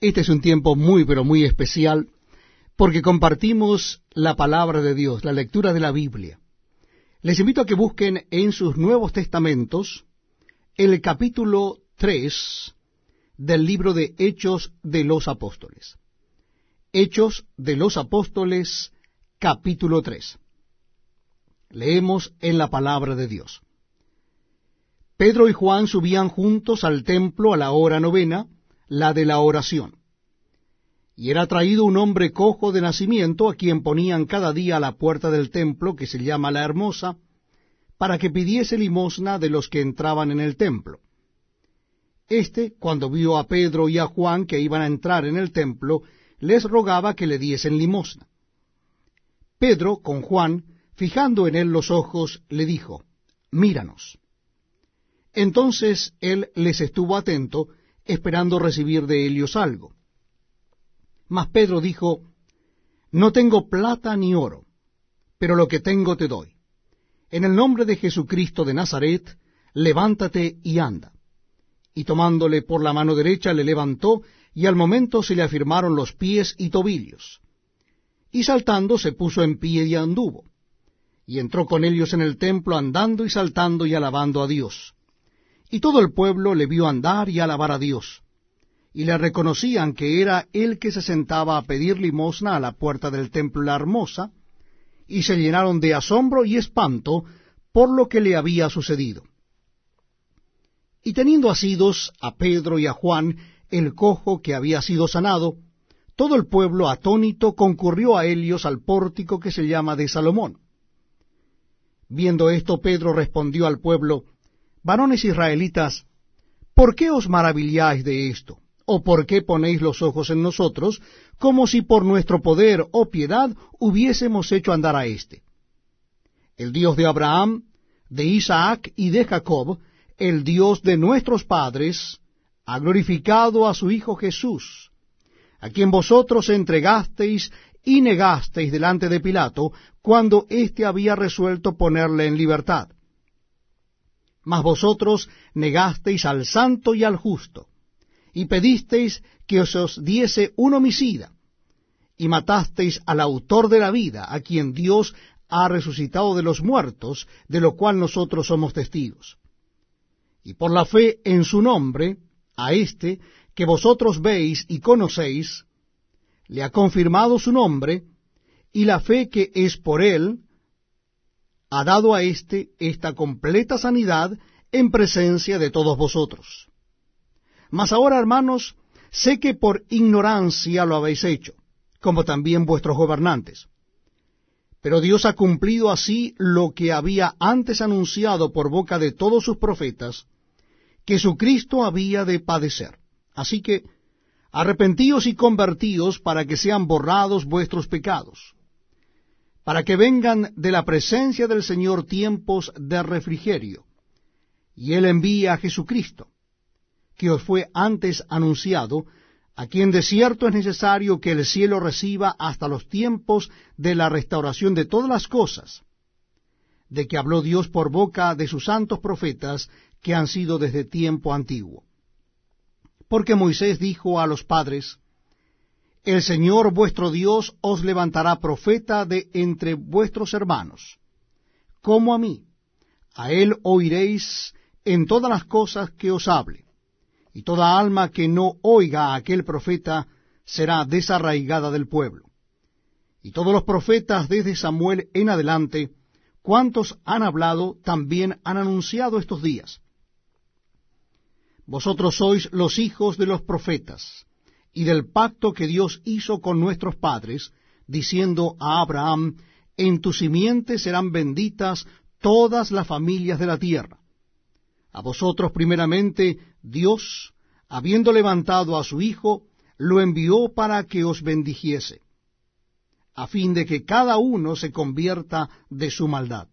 Este es un tiempo muy, pero muy especial porque compartimos la palabra de Dios, la lectura de la Biblia. Les invito a que busquen en sus Nuevos Testamentos el capítulo 3 del libro de Hechos de los Apóstoles. Hechos de los Apóstoles, capítulo 3. Leemos en la palabra de Dios. Pedro y Juan subían juntos al templo a la hora novena, la de la oración. Y era traído un hombre cojo de nacimiento, a quien ponían cada día a la puerta del templo, que se llama la Hermosa, para que pidiese limosna de los que entraban en el templo. Este, cuando vio a Pedro y a Juan que iban a entrar en el templo, les rogaba que le diesen limosna. Pedro, con Juan, fijando en él los ojos, le dijo, Míranos. Entonces él les estuvo atento, esperando recibir de ellos algo. Mas Pedro dijo, No tengo plata ni oro, pero lo que tengo te doy. En el nombre de Jesucristo de Nazaret, levántate y anda. Y tomándole por la mano derecha le levantó, y al momento se le afirmaron los pies y tobillos. Y saltando se puso en pie y anduvo. Y entró con ellos en el templo andando y saltando y alabando a Dios. Y todo el pueblo le vio andar y alabar a Dios. Y le reconocían que era el que se sentaba a pedir limosna a la puerta del templo la hermosa, y se llenaron de asombro y espanto por lo que le había sucedido. Y teniendo asidos a Pedro y a Juan, el cojo que había sido sanado, todo el pueblo atónito concurrió a ellos al pórtico que se llama de Salomón. Viendo esto, Pedro respondió al pueblo, Varones israelitas, ¿por qué os maravilláis de esto? ¿O por qué ponéis los ojos en nosotros, como si por nuestro poder o piedad hubiésemos hecho andar a éste? El Dios de Abraham, de Isaac y de Jacob, el Dios de nuestros padres, ha glorificado a su Hijo Jesús, a quien vosotros entregasteis y negasteis delante de Pilato, cuando éste había resuelto ponerle en libertad mas vosotros negasteis al santo y al justo, y pedisteis que os, os diese un homicida, y matasteis al autor de la vida, a quien Dios ha resucitado de los muertos, de lo cual nosotros somos testigos. Y por la fe en su nombre, a éste que vosotros veis y conocéis, le ha confirmado su nombre, y la fe que es por él, ha dado a éste esta completa sanidad en presencia de todos vosotros. Mas ahora, hermanos, sé que por ignorancia lo habéis hecho, como también vuestros gobernantes. Pero Dios ha cumplido así lo que había antes anunciado por boca de todos sus profetas, que su Cristo había de padecer. Así que, arrepentíos y convertíos para que sean borrados vuestros pecados para que vengan de la presencia del Señor tiempos de refrigerio. Y Él envía a Jesucristo, que os fue antes anunciado, a quien de cierto es necesario que el cielo reciba hasta los tiempos de la restauración de todas las cosas, de que habló Dios por boca de sus santos profetas que han sido desde tiempo antiguo. Porque Moisés dijo a los padres, el Señor vuestro Dios os levantará profeta de entre vuestros hermanos, como a mí. A él oiréis en todas las cosas que os hable. Y toda alma que no oiga a aquel profeta será desarraigada del pueblo. Y todos los profetas desde Samuel en adelante, cuantos han hablado, también han anunciado estos días. Vosotros sois los hijos de los profetas y del pacto que Dios hizo con nuestros padres, diciendo a Abraham, en tu simiente serán benditas todas las familias de la tierra. A vosotros primeramente Dios, habiendo levantado a su Hijo, lo envió para que os bendijese, a fin de que cada uno se convierta de su maldad.